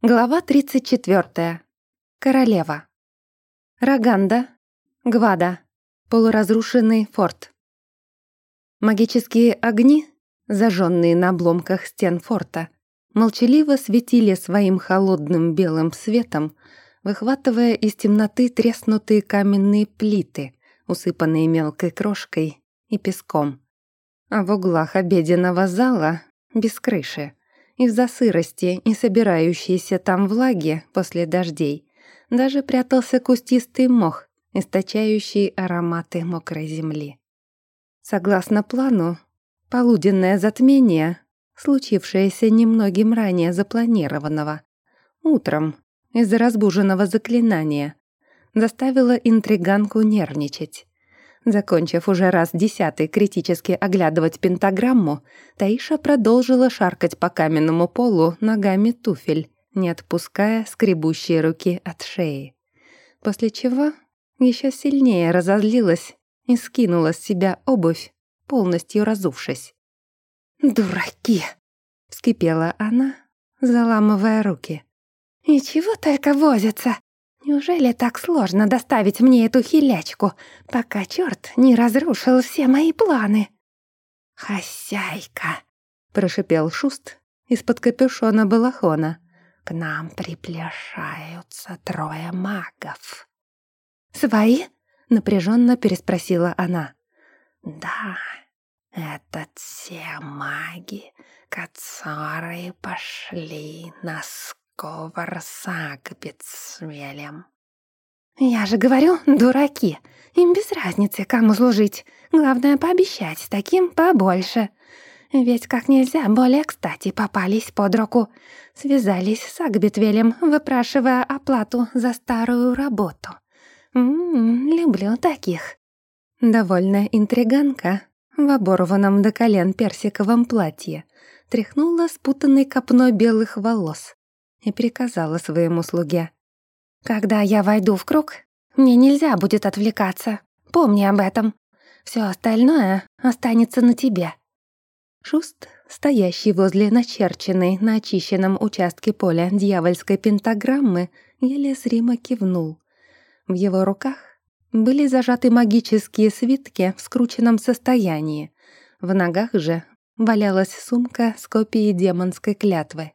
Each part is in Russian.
Глава 34. Королева. Раганда. Гвада. Полуразрушенный форт. Магические огни, зажженные на обломках стен форта, молчаливо светили своим холодным белым светом, выхватывая из темноты треснутые каменные плиты, усыпанные мелкой крошкой и песком. А в углах обеденного зала, без крыши, из-за сырости и собирающейся там влаги после дождей даже прятался кустистый мох, источающий ароматы мокрой земли. Согласно плану, полуденное затмение, случившееся немногим ранее запланированного, утром из-за разбуженного заклинания, заставило интриганку нервничать. Закончив уже раз десятый критически оглядывать пентаграмму, Таиша продолжила шаркать по каменному полу ногами туфель, не отпуская скребущие руки от шеи. После чего еще сильнее разозлилась и скинула с себя обувь, полностью разувшись. «Дураки!» — вскипела она, заламывая руки. «И чего только возятся? Неужели так сложно доставить мне эту хилячку, пока черт не разрушил все мои планы? «Хозяйка!» — прошипел Шуст из-под капюшона балахона. «К нам приближаются трое магов». «Свои?» — напряженно переспросила она. «Да, это те маги, которые пошли на Ковар смелем. «Я же говорю, дураки. Им без разницы, кому служить. Главное, пообещать таким побольше. Ведь как нельзя более кстати попались под руку. Связались с Агбитвелем, выпрашивая оплату за старую работу. М -м, люблю таких». Довольная интриганка в оборванном до колен персиковом платье тряхнула спутанной копной белых волос и приказала своему слуге. «Когда я войду в круг, мне нельзя будет отвлекаться. Помни об этом. Все остальное останется на тебе». Шуст, стоящий возле начерченной на очищенном участке поля дьявольской пентаграммы, еле зримо кивнул. В его руках были зажаты магические свитки в скрученном состоянии. В ногах же валялась сумка с копией демонской клятвы.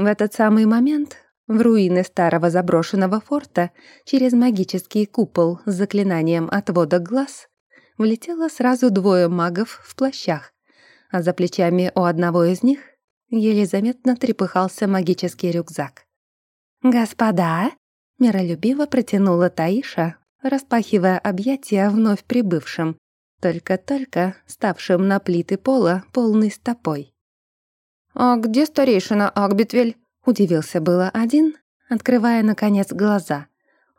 В этот самый момент в руины старого заброшенного форта через магический купол с заклинанием отвода глаз влетело сразу двое магов в плащах, а за плечами у одного из них еле заметно трепыхался магический рюкзак. «Господа!» — миролюбиво протянула Таиша, распахивая объятия вновь прибывшим, только-только ставшим на плиты пола полной стопой. «А где старейшина Акбитвель?» — удивился было один, открывая, наконец, глаза.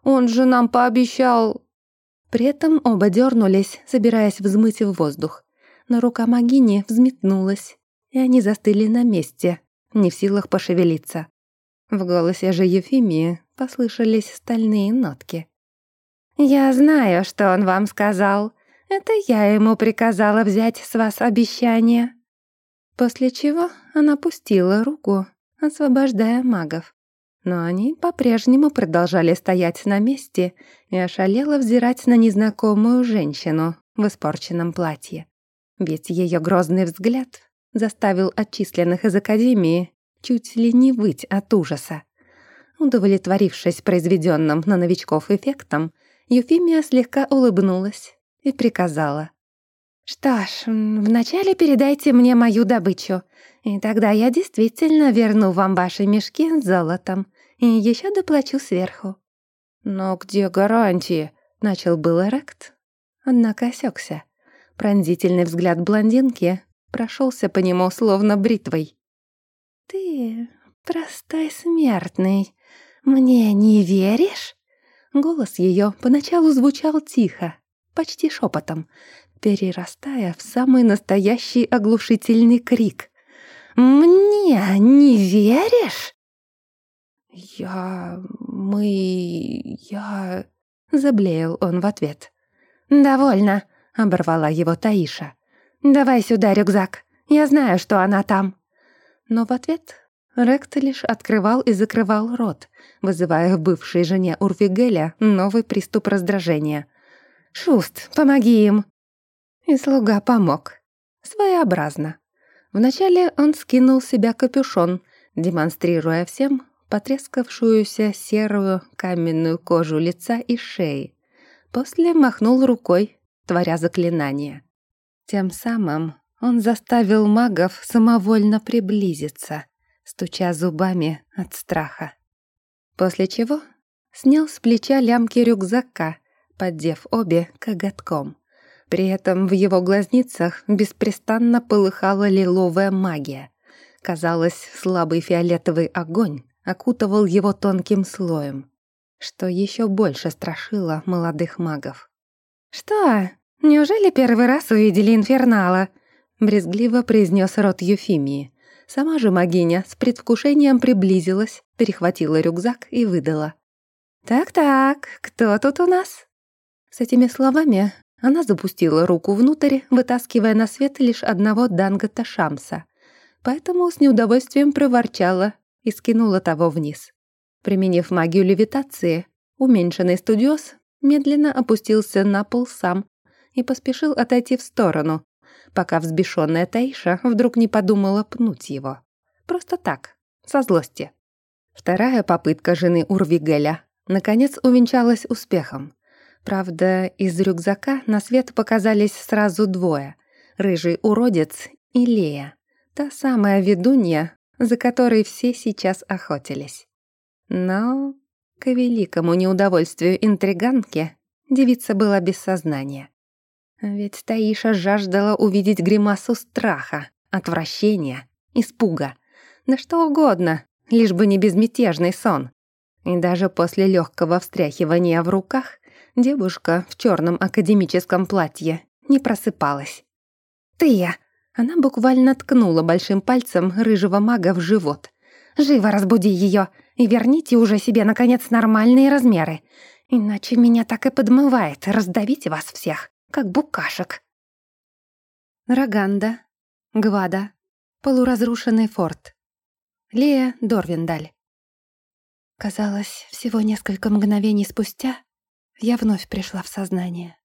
«Он же нам пообещал...» При этом оба дернулись, собираясь взмыть в воздух. Но рука Магини взметнулась, и они застыли на месте, не в силах пошевелиться. В голосе же Ефимии послышались стальные нотки. «Я знаю, что он вам сказал. Это я ему приказала взять с вас обещание». После чего она пустила руку, освобождая магов. Но они по-прежнему продолжали стоять на месте и ошалело взирать на незнакомую женщину в испорченном платье. Ведь ее грозный взгляд заставил отчисленных из Академии чуть ли не выть от ужаса. Удовлетворившись произведенным на новичков эффектом, Юфимия слегка улыбнулась и приказала. «Что ж, вначале передайте мне мою добычу, и тогда я действительно верну вам ваши мешки с золотом и еще доплачу сверху». «Но где гарантии?» — начал был Рект, однако осекся. Пронзительный взгляд блондинки прошелся по нему словно бритвой. «Ты простой смертный, мне не веришь?» Голос ее поначалу звучал тихо, почти шепотом, перерастая в самый настоящий оглушительный крик. «Мне не веришь?» «Я... мы... я...» — заблеял он в ответ. «Довольно», — оборвала его Таиша. «Давай сюда рюкзак, я знаю, что она там». Но в ответ Рект лишь открывал и закрывал рот, вызывая в бывшей жене Урвигеля новый приступ раздражения. «Шуст, помоги им!» И слуга помог. Своеобразно. Вначале он скинул с себя капюшон, демонстрируя всем потрескавшуюся серую каменную кожу лица и шеи. После махнул рукой, творя заклинание. Тем самым он заставил магов самовольно приблизиться, стуча зубами от страха. После чего снял с плеча лямки рюкзака, поддев обе коготком. При этом в его глазницах беспрестанно полыхала лиловая магия. Казалось, слабый фиолетовый огонь окутывал его тонким слоем, что еще больше страшило молодых магов. «Что, неужели первый раз увидели инфернала?» брезгливо произнес рот Юфимии. Сама же магиня с предвкушением приблизилась, перехватила рюкзак и выдала. «Так-так, кто тут у нас?» С этими словами она запустила руку внутрь, вытаскивая на свет лишь одного Дангота Шамса. Поэтому с неудовольствием проворчала и скинула того вниз. Применив магию левитации, уменьшенный студиоз медленно опустился на пол сам и поспешил отойти в сторону, пока взбешенная Таиша вдруг не подумала пнуть его. Просто так, со злости. Вторая попытка жены Урвигеля наконец увенчалась успехом. Правда, из рюкзака на свет показались сразу двое — рыжий уродец и Лея, та самая ведунья, за которой все сейчас охотились. Но, к великому неудовольствию интриганки, девица была без сознания. Ведь Таиша жаждала увидеть гримасу страха, отвращения, испуга, да что угодно, лишь бы не безмятежный сон. И даже после легкого встряхивания в руках девушка в черном академическом платье не просыпалась. «Ты я!» Она буквально ткнула большим пальцем рыжего мага в живот. «Живо разбуди ее и верните уже себе, наконец, нормальные размеры. Иначе меня так и подмывает раздавить вас всех, как букашек». Роганда, Гвада, полуразрушенный форт. Лея Дорвиндаль. Казалось, всего несколько мгновений спустя я вновь пришла в сознание.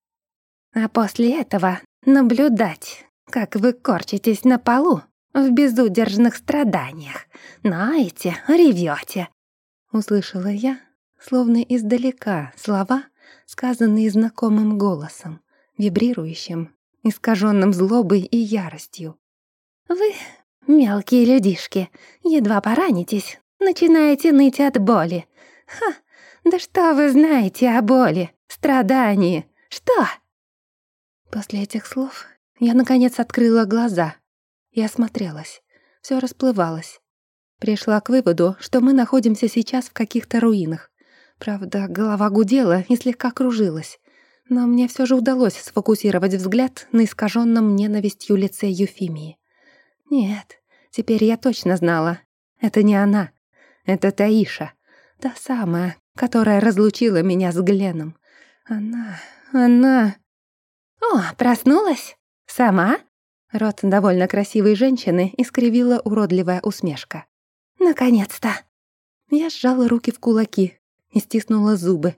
А после этого наблюдать, как вы корчитесь на полу в безудержных страданиях, знаете, ревете. Услышала я, словно издалека, слова, сказанные знакомым голосом, вибрирующим, искаженным злобой и яростью. «Вы, мелкие людишки, едва поранитесь, начинаете ныть от боли. Ха, да что вы знаете о боли, страдании? Что?» После этих слов я, наконец, открыла глаза и осмотрелась. Все расплывалось. Пришла к выводу, что мы находимся сейчас в каких-то руинах. Правда, голова гудела и слегка кружилась. Но мне все же удалось сфокусировать взгляд на искаженном ненавистью лице Юфимии. Нет, теперь я точно знала. Это не она. Это Таиша. Та самая, которая разлучила меня с Гленом. Она... она... «О, проснулась? Сама?» Рот довольно красивой женщины искривила уродливая усмешка. «Наконец-то!» Я сжала руки в кулаки и стиснула зубы,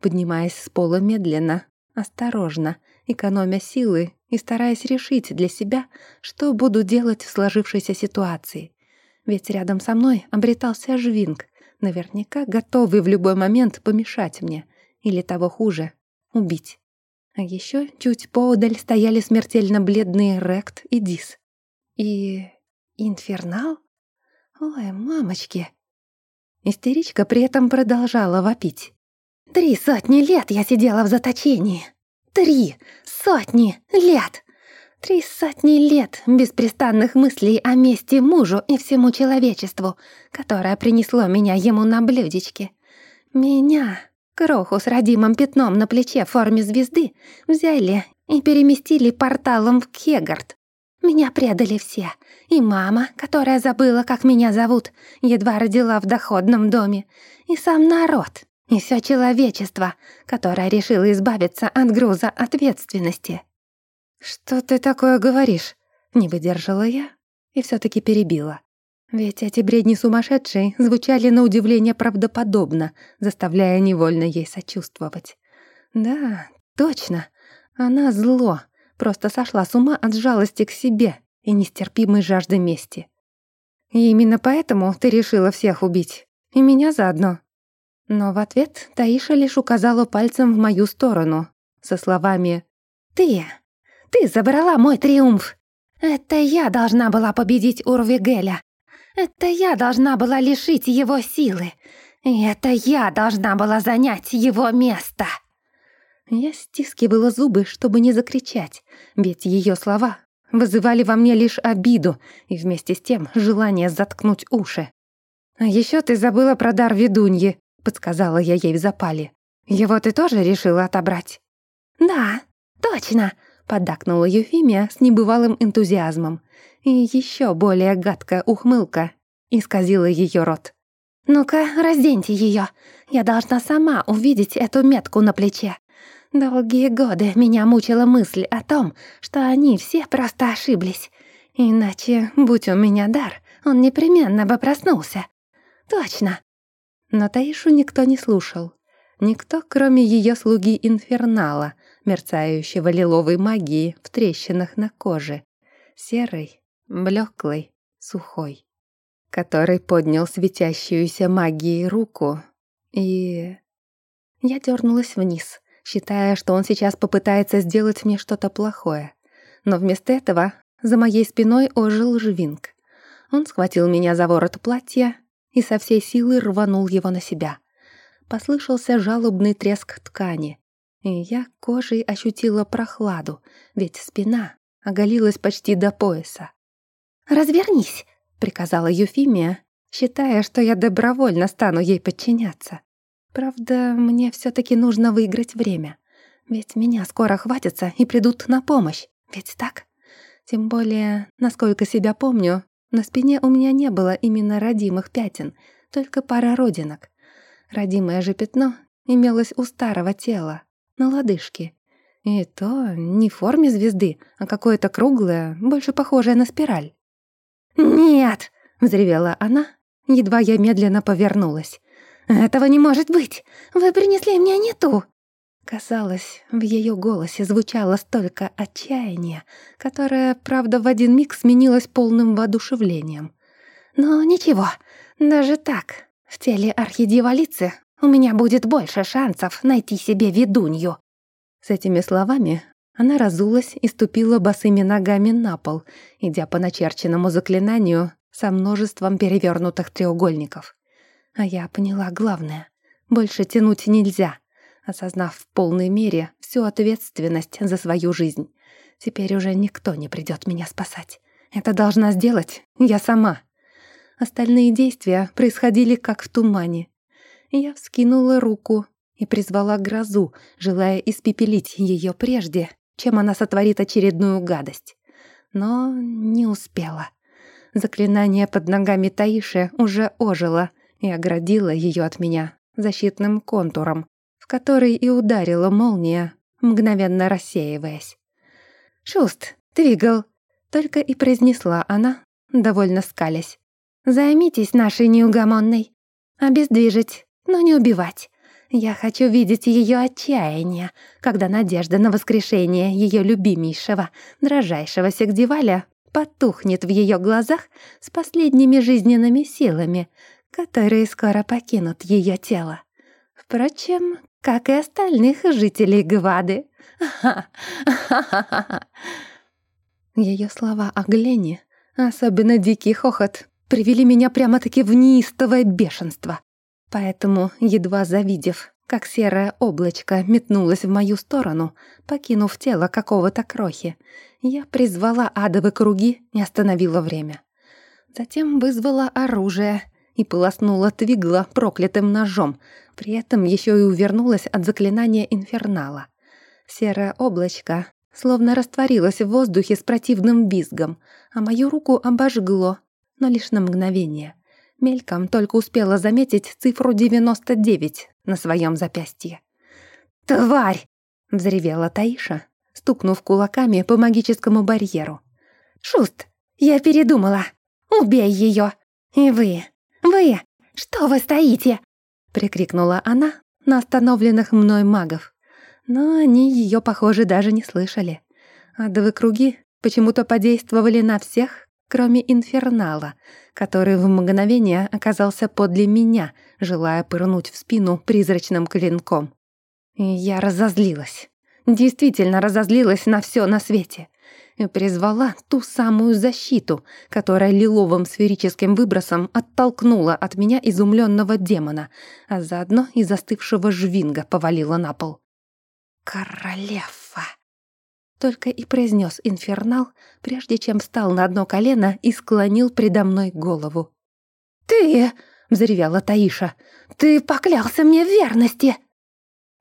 поднимаясь с пола медленно, осторожно, экономя силы и стараясь решить для себя, что буду делать в сложившейся ситуации. Ведь рядом со мной обретался Жвинг, наверняка готовый в любой момент помешать мне, или того хуже, убить. А еще чуть поодаль стояли смертельно бледные Рект и Дис. И... Инфернал? Ой, мамочки. Истеричка при этом продолжала вопить. «Три сотни лет я сидела в заточении. Три сотни лет!» Три сотни лет беспрестанных мыслей о мести мужу и всему человечеству, которое принесло меня ему на блюдечке. Меня, кроху с родимым пятном на плече в форме звезды, взяли и переместили порталом в Кегард. Меня предали все. И мама, которая забыла, как меня зовут, едва родила в доходном доме, и сам народ, и все человечество, которое решило избавиться от груза ответственности. «Что ты такое говоришь?» Не выдержала я и все таки перебила. Ведь эти бредни сумасшедшей звучали на удивление правдоподобно, заставляя невольно ей сочувствовать. Да, точно, она зло, просто сошла с ума от жалости к себе и нестерпимой жажды мести. И именно поэтому ты решила всех убить, и меня заодно. Но в ответ Таиша лишь указала пальцем в мою сторону, со словами «Ты, ты забрала мой триумф! Это я должна была победить Урвигеля! Это я должна была лишить его силы! И это я должна была занять его место!» Я стискивала зубы, чтобы не закричать, ведь ее слова вызывали во мне лишь обиду и вместе с тем желание заткнуть уши. «А еще ты забыла про дар ведуньи», — подсказала я ей в запале. «Его ты тоже решила отобрать?» «Да, точно», — поддакнула Юфимия с небывалым энтузиазмом. И еще более гадкая ухмылка исказила ее рот. «Ну-ка, разденьте ее. Я должна сама увидеть эту метку на плече. Долгие годы меня мучила мысль о том, что они все просто ошиблись. Иначе, будь у меня дар, он непременно бы проснулся. Точно. Но Таишу никто не слушал. Никто, кроме ее слуги Инфернала, мерцающего лиловой магии в трещинах на коже. Серой, блеклой, сухой. Который поднял светящуюся магией руку и... Я дернулась вниз — считая, что он сейчас попытается сделать мне что-то плохое. Но вместо этого за моей спиной ожил Жвинг. Он схватил меня за ворот платья и со всей силы рванул его на себя. Послышался жалобный треск ткани, и я кожей ощутила прохладу, ведь спина оголилась почти до пояса. «Развернись!» — приказала Юфимия, считая, что я добровольно стану ей подчиняться. Правда, мне все таки нужно выиграть время. Ведь меня скоро хватятся и придут на помощь. Ведь так? Тем более, насколько себя помню, на спине у меня не было именно родимых пятен, только пара родинок. Родимое же пятно имелось у старого тела, на лодыжке. И то не в форме звезды, а какое-то круглое, больше похожее на спираль. «Нет!» — взревела она, едва я медленно повернулась. «Этого не может быть! Вы принесли мне не ту!» Казалось, в ее голосе звучало столько отчаяния, которое, правда, в один миг сменилось полным воодушевлением. «Но ничего, даже так, в теле архидьяволицы у меня будет больше шансов найти себе ведунью». С этими словами она разулась и ступила босыми ногами на пол, идя по начерченному заклинанию со множеством перевернутых треугольников. А я поняла главное. Больше тянуть нельзя, осознав в полной мере всю ответственность за свою жизнь. Теперь уже никто не придет меня спасать. Это должна сделать я сама. Остальные действия происходили как в тумане. Я вскинула руку и призвала грозу, желая испепелить ее прежде, чем она сотворит очередную гадость. Но не успела. Заклинание под ногами Таиши уже ожило, и оградила ее от меня защитным контуром, в который и ударила молния, мгновенно рассеиваясь. «Шуст, Твигл!» — только и произнесла она, довольно скалясь. «Займитесь нашей неугомонной. Обездвижить, но не убивать. Я хочу видеть ее отчаяние, когда надежда на воскрешение ее любимейшего, дрожайшего Сагдиваля потухнет в ее глазах с последними жизненными силами, которые скоро покинут ее тело. Впрочем, как и остальных жителей Гвады. Ее слова о Глене, особенно дикий хохот, привели меня прямо-таки в неистовое бешенство. Поэтому, едва завидев, как серое облачко метнулось в мою сторону, покинув тело какого-то крохи, я призвала адовые круги и остановила время. Затем вызвала оружие — и полоснула Твигла проклятым ножом, при этом еще и увернулась от заклинания инфернала. Серое облачко словно растворилось в воздухе с противным визгом, а мою руку обожгло, но лишь на мгновение. Мельком только успела заметить цифру 99 на своем запястье. «Тварь!» — взревела Таиша, стукнув кулаками по магическому барьеру. «Шуст, я передумала! Убей ее! «И вы, вы, что вы стоите?» — прикрикнула она на остановленных мной магов. Но они ее, похоже, даже не слышали. Адовые круги почему-то подействовали на всех, кроме инфернала, который в мгновение оказался подле меня, желая пырнуть в спину призрачным клинком. И я разозлилась. Действительно разозлилась на все на свете. И призвала ту самую защиту, которая лиловым сферическим выбросом оттолкнула от меня изумленного демона, а заодно и застывшего жвинга повалила на пол. «Королева!» Только и произнес инфернал, прежде чем встал на одно колено и склонил предо мной голову. «Ты!» — взревела Таиша. «Ты поклялся мне в верности!»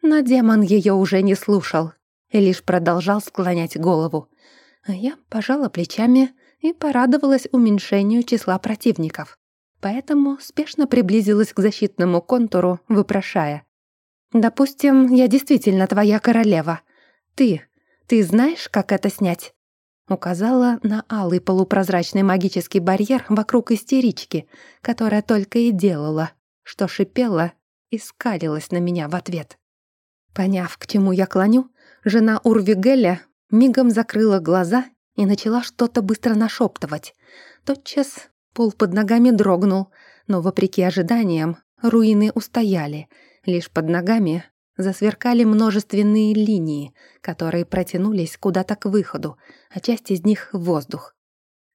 Но демон ее уже не слушал и лишь продолжал склонять голову. А я пожала плечами и порадовалась уменьшению числа противников. Поэтому спешно приблизилась к защитному контуру, выпрошая. «Допустим, я действительно твоя королева. Ты, ты знаешь, как это снять?» Указала на алый полупрозрачный магический барьер вокруг истерички, которая только и делала, что шипела и скалилась на меня в ответ. Поняв, к чему я клоню, жена Урвигеля мигом закрыла глаза и начала что-то быстро нашептывать. Тотчас пол под ногами дрогнул, но, вопреки ожиданиям, руины устояли. Лишь под ногами засверкали множественные линии, которые протянулись куда-то к выходу, а часть из них — в воздух.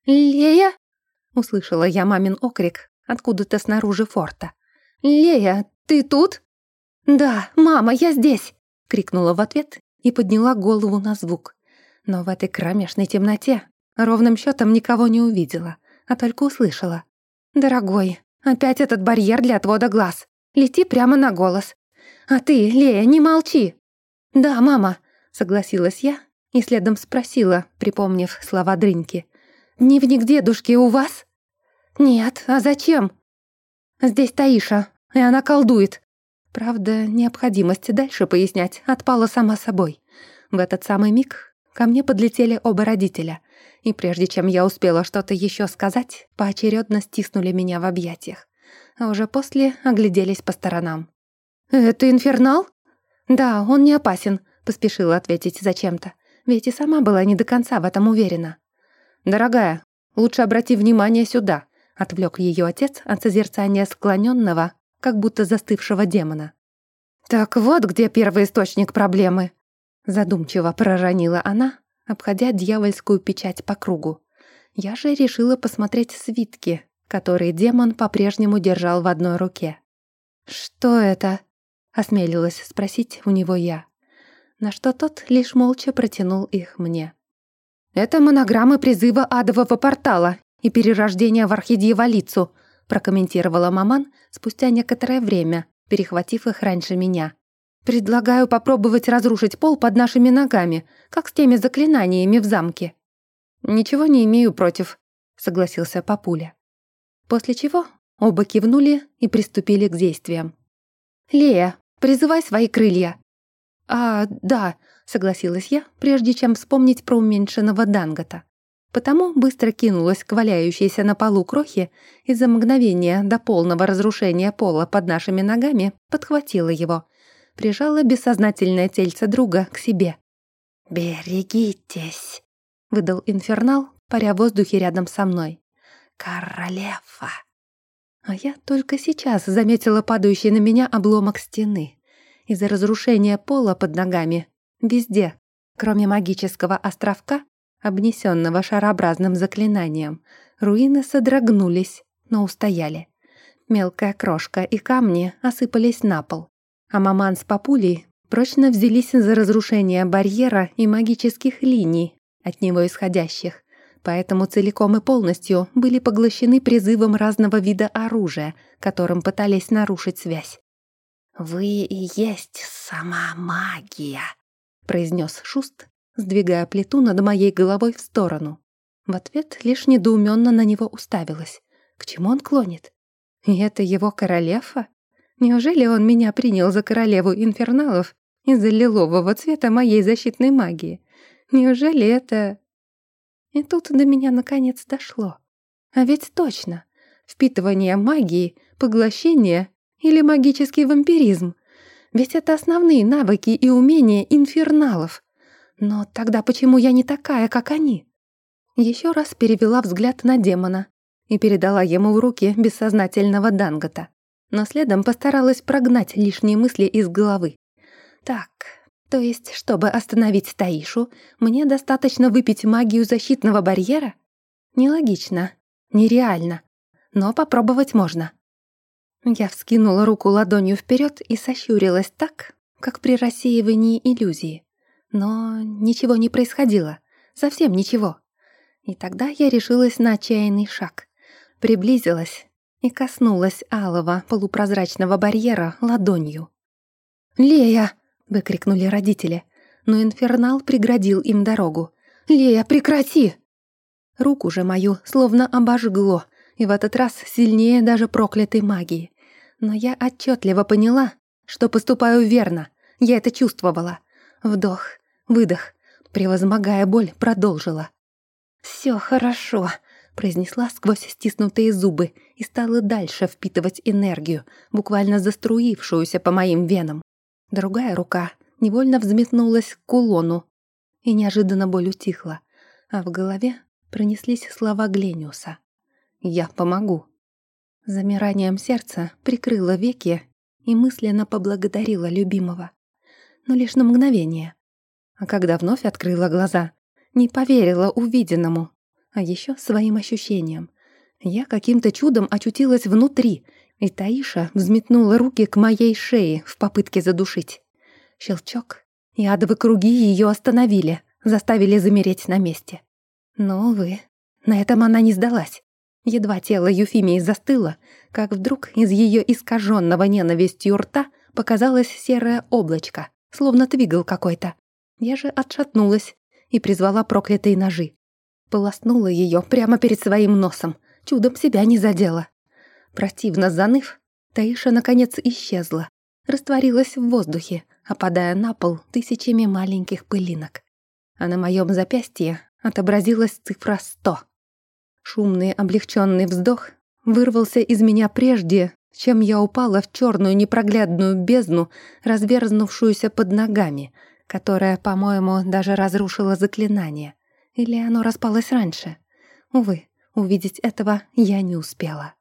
«Лея!» — услышала я мамин окрик откуда-то снаружи форта. «Лея, ты тут?» «Да, мама, я здесь!» — крикнула в ответ и подняла голову на звук. Но в этой кромешной темноте ровным счетом никого не увидела, а только услышала. «Дорогой, опять этот барьер для отвода глаз. Лети прямо на голос. «А ты, Лея, не молчи!» «Да, мама», — согласилась я и следом спросила, припомнив слова Дрыньки. «Дневник дедушки у вас?» «Нет, а зачем?» «Здесь Таиша, и она колдует». Правда, необходимость дальше пояснять отпала сама собой. В этот самый миг ко мне подлетели оба родителя, и прежде чем я успела что-то еще сказать, поочередно стиснули меня в объятиях, а уже после огляделись по сторонам. «Это инфернал?» «Да, он не опасен», — поспешила ответить зачем-то. Ведь и сама была не до конца в этом уверена. «Дорогая, лучше обрати внимание сюда», — отвлек ее отец от созерцания склоненного, как будто застывшего демона. «Так вот где первый источник проблемы», — задумчиво проронила она, обходя дьявольскую печать по кругу. Я же решила посмотреть свитки, которые демон по-прежнему держал в одной руке. «Что это?» — осмелилась спросить у него я. На что тот лишь молча протянул их мне. «Это монограммы призыва адового портала и перерождения в архидьяволицу», прокомментировала маман спустя некоторое время, перехватив их раньше меня. «Предлагаю попробовать разрушить пол под нашими ногами, как с теми заклинаниями в замке». «Ничего не имею против», — согласился папуля. После чего оба кивнули и приступили к действиям. «Лея, призывай свои крылья». «А, да», — согласилась я, прежде чем вспомнить про уменьшенного Дангота. Потому быстро кинулась к валяющейся на полу крохе и за мгновение до полного разрушения пола под нашими ногами подхватила его, прижала бессознательное тельце друга к себе. «Берегитесь», — выдал инфернал, паря в воздухе рядом со мной. «Королева». А я только сейчас заметила падающий на меня обломок стены. Из-за разрушения пола под ногами везде, кроме магического островка, обнесенного шарообразным заклинанием, руины содрогнулись, но устояли. Мелкая крошка и камни осыпались на пол, а маман с папулей прочно взялись за разрушение барьера и магических линий, от него исходящих, поэтому целиком и полностью были поглощены призывом разного вида оружия, которым пытались нарушить связь. «Вы и есть сама магия», — произнес Шуст, сдвигая плиту над моей головой в сторону. В ответ лишь недоуменно на него уставилась. К чему он клонит? И это его королева? Неужели он меня принял за королеву инферналов из-за лилового цвета моей защитной магии? Неужели это... И тут до меня наконец дошло. А ведь точно. Впитывание магии, поглощение или магический вампиризм? Ведь это основные навыки и умения инферналов. Но тогда почему я не такая, как они? Еще раз перевела взгляд на демона и передала ему в руки бессознательного Дангота. Но следом постаралась прогнать лишние мысли из головы. Так, то есть, чтобы остановить Таишу, мне достаточно выпить магию защитного барьера? Нелогично, нереально, но попробовать можно. Я вскинула руку ладонью вперед и сощурилась так, как при рассеивании иллюзии. Но ничего не происходило, совсем ничего. И тогда я решилась на отчаянный шаг. Приблизилась и коснулась алого полупрозрачного барьера ладонью. «Лея!» Выкрикнули родители, но инфернал преградил им дорогу. «Лея, прекрати!» Руку же мою словно обожгло, и в этот раз сильнее даже проклятой магии. Но я отчетливо поняла, что поступаю верно. Я это чувствовала. Вдох, выдох, превозмогая боль, продолжила. «Всё хорошо», — произнесла сквозь стиснутые зубы и стала дальше впитывать энергию, буквально заструившуюся по моим венам. Другая рука невольно взметнулась к кулону, и неожиданно боль утихла, а в голове пронеслись слова Глениуса. «Я помогу». Замиранием сердца прикрыла веки и мысленно поблагодарила любимого. Но лишь на мгновение. А когда вновь открыла глаза, не поверила увиденному, а еще своим ощущениям. Я каким-то чудом очутилась внутри — и Таиша взметнула руки к моей шее в попытке задушить. Щелчок, и адовые круги ее остановили, заставили замереть на месте. Но, увы, на этом она не сдалась. Едва тело Юфимии застыло, как вдруг из ее искаженного ненавистью рта показалось серое облачко, словно твигл какой-то. Я же отшатнулась и призвала проклятые ножи. Полоснула ее прямо перед своим носом, чудом себя не задела. Противно заныв, Таиша наконец исчезла, растворилась в воздухе, опадая на пол тысячами маленьких пылинок. А на моем запястье отобразилась цифра сто. Шумный облегченный вздох вырвался из меня прежде, чем я упала в черную непроглядную бездну, разверзнувшуюся под ногами, которая, по-моему, даже разрушила заклинание. Или оно распалось раньше? Увы, увидеть этого я не успела.